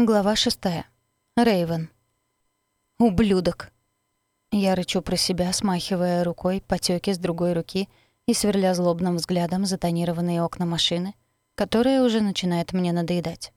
Глава шестая. Рейвен. «Ублюдок!» Я рычу про себя, смахивая рукой потеки с другой руки и сверля злобным взглядом затонированные окна машины, которая уже начинает мне надоедать.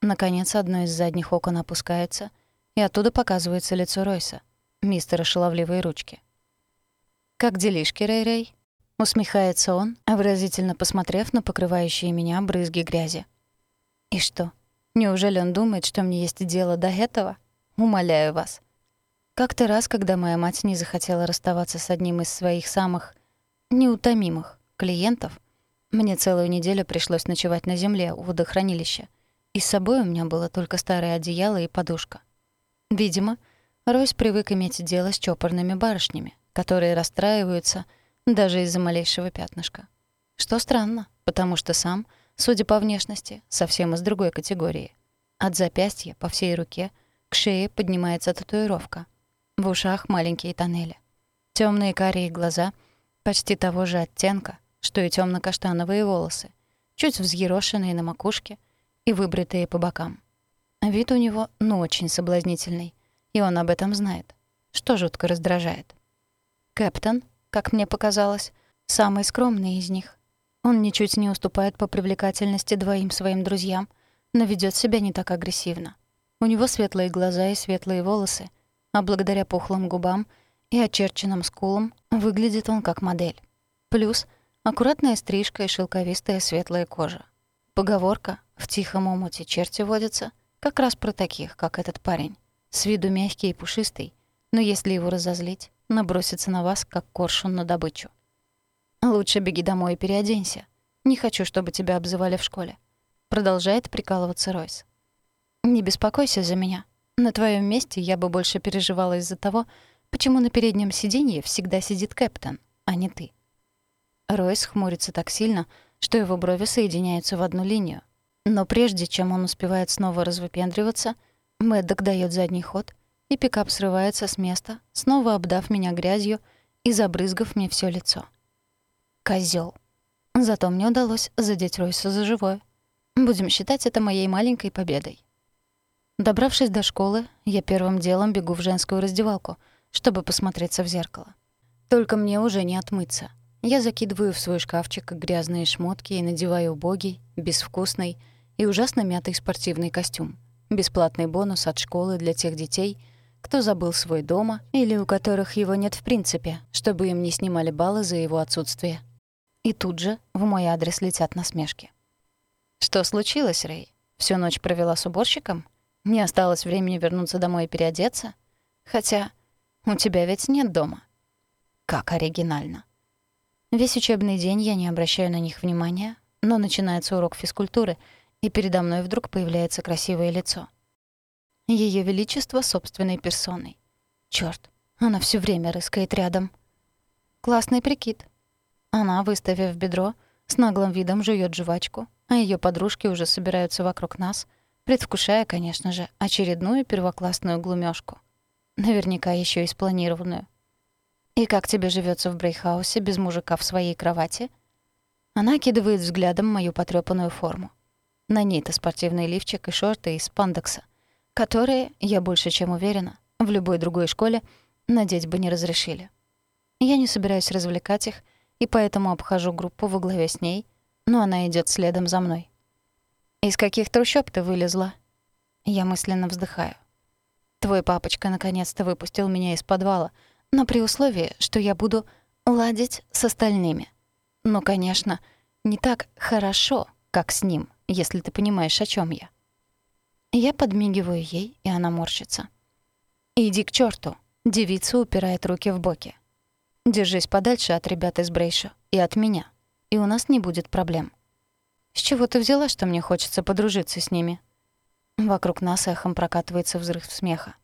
Наконец, одно из задних окон опускается, и оттуда показывается лицо Ройса, мистера шаловливой ручки. «Как делишки, Рэй-Рэй?» — усмехается он, выразительно посмотрев на покрывающие меня брызги грязи. «И что?» Неужели он думает, что мне есть дело до этого? Умоляю вас. Как-то раз, когда моя мать не захотела расставаться с одним из своих самых неутомимых клиентов, мне целую неделю пришлось ночевать на земле у водохранилища, и с собой у меня было только старое одеяло и подушка. Видимо, Ройс привык иметь дело с чопорными барышнями, которые расстраиваются даже из-за малейшего пятнышка. Что странно, потому что сам — судя по внешности, совсем из другой категории. От запястья по всей руке к шее поднимается татуировка. В ушах маленькие тоннели. Темные карие глаза почти того же оттенка, что и темно каштановые волосы, чуть взъерошенные на макушке и выбритые по бокам. Вид у него, ну, очень соблазнительный, и он об этом знает, что жутко раздражает. Кэптон, как мне показалось, самый скромный из них. Он ничуть не уступает по привлекательности двоим своим друзьям, но ведет себя не так агрессивно. У него светлые глаза и светлые волосы, а благодаря пухлым губам и очерченным скулам выглядит он как модель. Плюс аккуратная стрижка и шелковистая светлая кожа. Поговорка «в тихом омуте черти водятся» как раз про таких, как этот парень. С виду мягкий и пушистый, но если его разозлить, набросится на вас, как коршун на добычу. «Лучше беги домой и переоденься. Не хочу, чтобы тебя обзывали в школе». Продолжает прикалываться Ройс. «Не беспокойся за меня. На твоем месте я бы больше переживала из-за того, почему на переднем сиденье всегда сидит Кэптон, а не ты». Ройс хмурится так сильно, что его брови соединяются в одну линию. Но прежде чем он успевает снова развыпендриваться, Мэддок даёт задний ход, и пикап срывается с места, снова обдав меня грязью и забрызгав мне всё лицо. Козёл. Зато мне удалось задеть Ройса за живое. Будем считать это моей маленькой победой. Добравшись до школы, я первым делом бегу в женскую раздевалку, чтобы посмотреться в зеркало. Только мне уже не отмыться. Я закидываю в свой шкафчик грязные шмотки и надеваю убогий, безвкусный и ужасно мятый спортивный костюм. Бесплатный бонус от школы для тех детей, кто забыл свой дома или у которых его нет в принципе, чтобы им не снимали баллы за его отсутствие. И тут же в мой адрес летят насмешки. «Что случилось, Рэй? Всю ночь провела с уборщиком? Не осталось времени вернуться домой и переодеться? Хотя у тебя ведь нет дома». Как оригинально. Весь учебный день я не обращаю на них внимания, но начинается урок физкультуры, и передо мной вдруг появляется красивое лицо. Ее величество собственной персоной. Чёрт, она все время рыскает рядом. Классный прикид, она, выставив бедро, с наглым видом жует жвачку, а ее подружки уже собираются вокруг нас, предвкушая, конечно же, очередную первоклассную глумёжку. Наверняка еще и спланированную. «И как тебе живется в Брейхаусе без мужика в своей кровати?» Она кидывает взглядом мою потрёпанную форму. На ней-то спортивный лифчик и шорты из пандекса, которые, я больше чем уверена, в любой другой школе надеть бы не разрешили. Я не собираюсь развлекать их и поэтому обхожу группу во главе с ней, но она идет следом за мной. «Из каких трущоб ты вылезла?» Я мысленно вздыхаю. «Твой папочка наконец-то выпустил меня из подвала, но при условии, что я буду ладить с остальными. Ну, конечно, не так хорошо, как с ним, если ты понимаешь, о чем я». Я подмигиваю ей, и она морщится. «Иди к черту! девица упирает руки в боки. Держись подальше от ребят из Брейша и от меня, и у нас не будет проблем. С чего ты взяла, что мне хочется подружиться с ними? Вокруг нас эхом прокатывается взрыв смеха.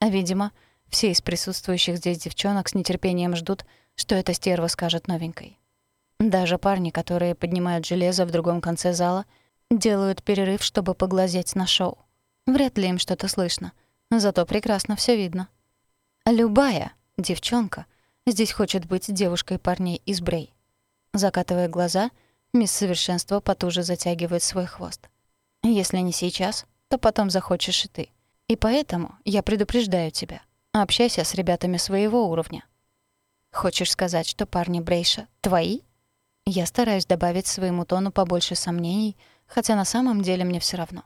А, видимо, все из присутствующих здесь девчонок с нетерпением ждут, что эта стерва скажет новенькой. Даже парни, которые поднимают железо в другом конце зала, делают перерыв, чтобы поглазеть на шоу. Вряд ли им что-то слышно, зато прекрасно все видно. Любая девчонка — Здесь хочет быть девушкой парней из Брей. Закатывая глаза, мисс Совершенство потуже затягивает свой хвост. Если не сейчас, то потом захочешь и ты. И поэтому я предупреждаю тебя. Общайся с ребятами своего уровня. Хочешь сказать, что парни Брейша твои? Я стараюсь добавить своему тону побольше сомнений, хотя на самом деле мне все равно.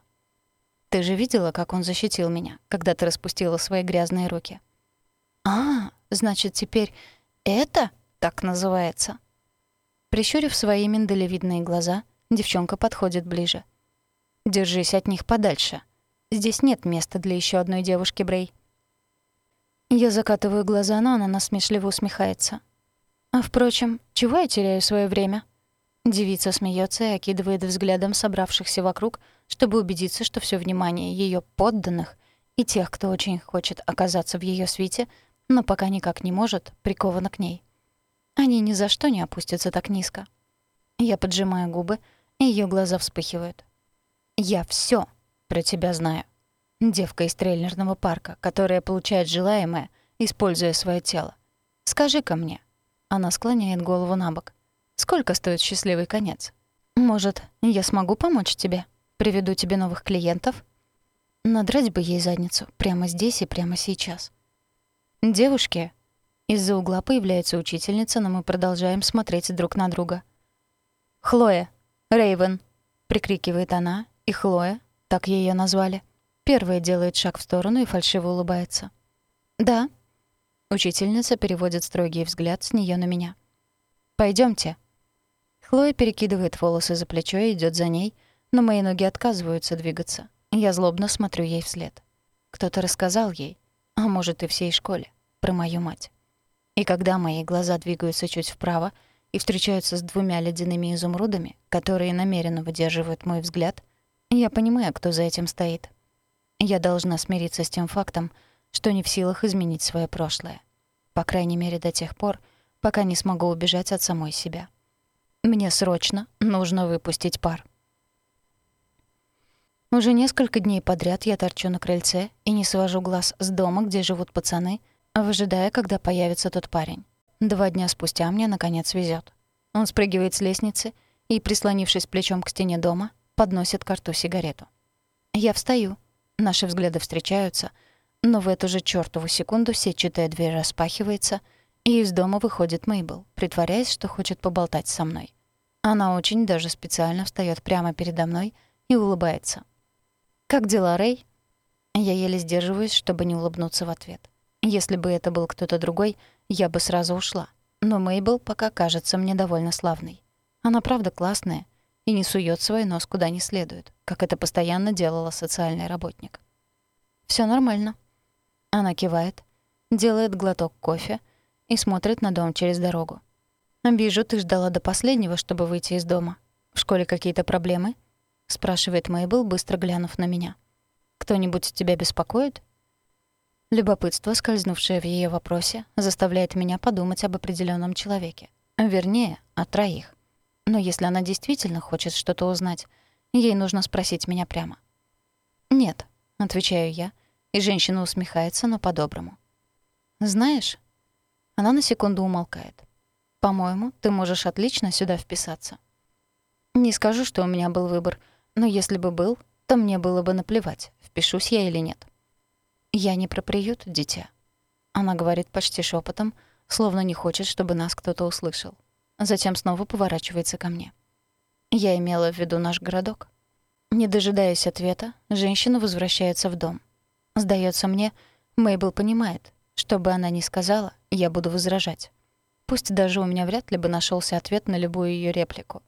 Ты же видела, как он защитил меня, когда ты распустила свои грязные руки? А, значит, теперь это так называется. Прищурив свои миндалевидные глаза, девчонка подходит ближе. Держись от них подальше. Здесь нет места для еще одной девушки, Брей. Я закатываю глаза, но она насмешливо усмехается. А впрочем, чего я теряю свое время? Девица смеется и окидывает взглядом собравшихся вокруг, чтобы убедиться, что все внимание ее подданных и тех, кто очень хочет оказаться в ее свите, но пока никак не может, приковано к ней. Они ни за что не опустятся так низко. Я поджимаю губы, и ее глаза вспыхивают. «Я все про тебя знаю. Девка из трейлерного парка, которая получает желаемое, используя свое тело. Скажи-ка мне». Она склоняет голову на бок. Сколько стоит счастливый конец? Может, я смогу помочь тебе? Приведу тебе новых клиентов? Надрать бы ей задницу прямо здесь и прямо сейчас. Девушки. Из-за угла появляется учительница, но мы продолжаем смотреть друг на друга. «Хлоя! Рейвен!» — прикрикивает она, и Хлоя, так ее назвали, первая делает шаг в сторону и фальшиво улыбается. «Да». Учительница переводит строгий взгляд с нее на меня. Пойдемте. Хлоя перекидывает волосы за плечо и идёт за ней, но мои ноги отказываются двигаться. Я злобно смотрю ей вслед. Кто-то рассказал ей, а может и всей школе, про мою мать. И когда мои глаза двигаются чуть вправо и встречаются с двумя ледяными изумрудами, которые намеренно выдерживают мой взгляд, я понимаю, кто за этим стоит. Я должна смириться с тем фактом, что не в силах изменить свое прошлое. По крайней мере, до тех пор, пока не смогу убежать от самой себя. Мне срочно нужно выпустить пар. Уже несколько дней подряд я торчу на крыльце и не свожу глаз с дома, где живут пацаны, выжидая, когда появится тот парень. Два дня спустя мне, наконец, везет. Он спрыгивает с лестницы и, прислонившись плечом к стене дома, подносит к рту сигарету. Я встаю. Наши взгляды встречаются, но в эту же чёртову секунду сетчатая дверь распахивается — и из дома выходит Мейбл, притворяясь, что хочет поболтать со мной. Она очень даже специально встаёт прямо передо мной и улыбается. «Как дела, Рэй?» Я еле сдерживаюсь, чтобы не улыбнуться в ответ. Если бы это был кто-то другой, я бы сразу ушла. Но Мейбл пока кажется мне довольно славной. Она правда классная и не сует свой нос куда не следует, как это постоянно делала социальный работник. Все нормально». Она кивает, делает глоток кофе — и смотрит на дом через дорогу. «Вижу, ты ждала до последнего, чтобы выйти из дома. В школе какие-то проблемы?» — спрашивает Мейбл, быстро глянув на меня. «Кто-нибудь тебя беспокоит?» Любопытство, скользнувшее в ее вопросе, заставляет меня подумать об определенном человеке. Вернее, о троих. Но если она действительно хочет что-то узнать, ей нужно спросить меня прямо. «Нет», — отвечаю я, и женщина усмехается, но по-доброму. «Знаешь, она на секунду умолкает. «По-моему, ты можешь отлично сюда вписаться». Не скажу, что у меня был выбор, но если бы был, то мне было бы наплевать, впишусь я или нет. «Я не про приют, дитя». Она говорит почти шепотом, словно не хочет, чтобы нас кто-то услышал. Затем снова поворачивается ко мне. Я имела в виду наш городок. Не дожидаясь ответа, женщина возвращается в дом. Сдается мне, Мейбл понимает, что бы она ни сказала, я буду возражать. Пусть даже у меня вряд ли бы нашелся ответ на любую ее реплику.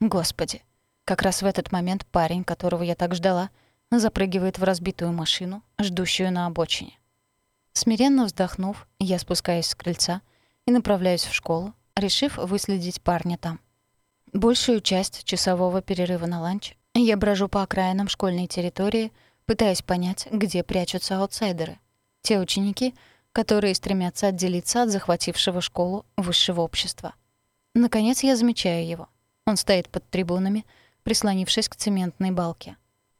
Господи, как раз в этот момент парень, которого я так ждала, запрыгивает в разбитую машину, ждущую на обочине. Смиренно вздохнув, я спускаюсь с крыльца и направляюсь в школу, решив выследить парня там. Большую часть часового перерыва на ланч я брожу по окраинам школьной территории, пытаясь понять, где прячутся аутсайдеры. Те ученики, которые стремятся отделиться от захватившего школу высшего общества. Наконец я замечаю его. Он стоит под трибунами, прислонившись к цементной балке.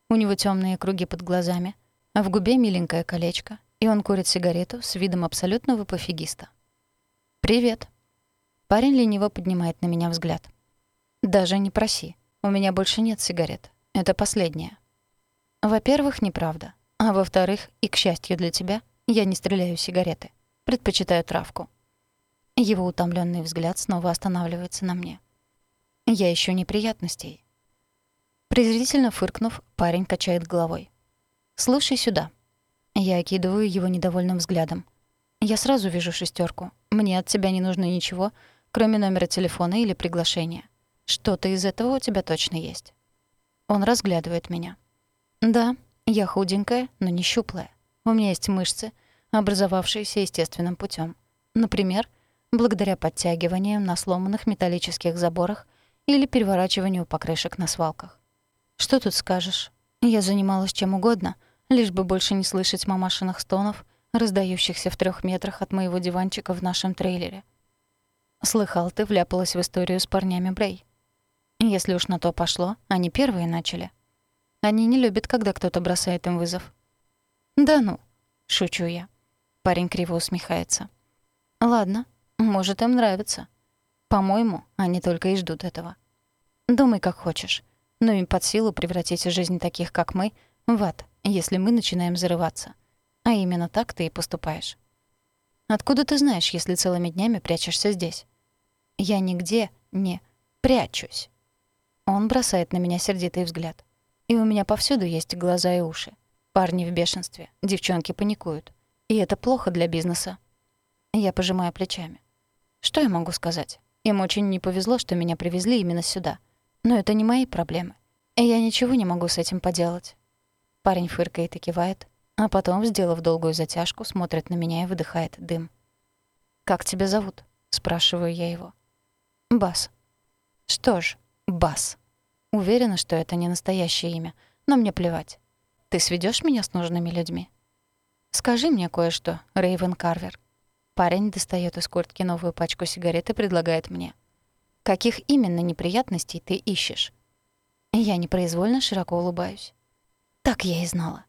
У него темные круги под глазами, а в губе миленькое колечко, и он курит сигарету с видом абсолютного пофигиста. «Привет». Парень лениво поднимает на меня взгляд. «Даже не проси. У меня больше нет сигарет. Это последняя». Во-первых, неправда. А во-вторых, и к счастью для тебя, я не стреляю сигареты. Предпочитаю травку. Его утомленный взгляд снова останавливается на мне. Я ищу неприятностей. Презрительно фыркнув, парень качает головой. «Слушай сюда». Я окидываю его недовольным взглядом. «Я сразу вижу шестерку. Мне от тебя не нужно ничего, кроме номера телефона или приглашения. Что-то из этого у тебя точно есть». Он разглядывает меня. «Да, я худенькая, но не щуплая. У меня есть мышцы, образовавшиеся естественным путем. Например, благодаря подтягиваниям на сломанных металлических заборах или переворачиванию покрышек на свалках. Что тут скажешь? Я занималась чем угодно, лишь бы больше не слышать мамашиных стонов, раздающихся в трех метрах от моего диванчика в нашем трейлере. Слыхал, ты вляпалась в историю с парнями Брей. Если уж на то пошло, они первые начали. Они не любят, когда кто-то бросает им вызов. «Да ну», — шучу я. Парень криво усмехается. «Ладно, может, им нравится. По-моему, они только и ждут этого. Думай, как хочешь. Но им под силу превратить жизнь таких, как мы, в ад, если мы начинаем зарываться. А именно так ты и поступаешь. Откуда ты знаешь, если целыми днями прячешься здесь? Я нигде не прячусь. Он бросает на меня сердитый взгляд. И у меня повсюду есть глаза и уши. Парни в бешенстве, девчонки паникуют. И это плохо для бизнеса. Я пожимаю плечами. Что я могу сказать? Им очень не повезло, что меня привезли именно сюда. Но это не мои проблемы. И я ничего не могу с этим поделать. Парень фыркает и кивает, а потом, сделав долгую затяжку, смотрит на меня и выдыхает дым. «Как тебя зовут?» — спрашиваю я его. «Бас». «Что ж, Бас. Уверена, что это не настоящее имя, но мне плевать. Ты сведешь меня с нужными людьми?» «Скажи мне кое-что, Рейвен Карвер». Парень достает из куртки новую пачку сигарет и предлагает мне. «Каких именно неприятностей ты ищешь?» Я непроизвольно широко улыбаюсь. Так я и знала.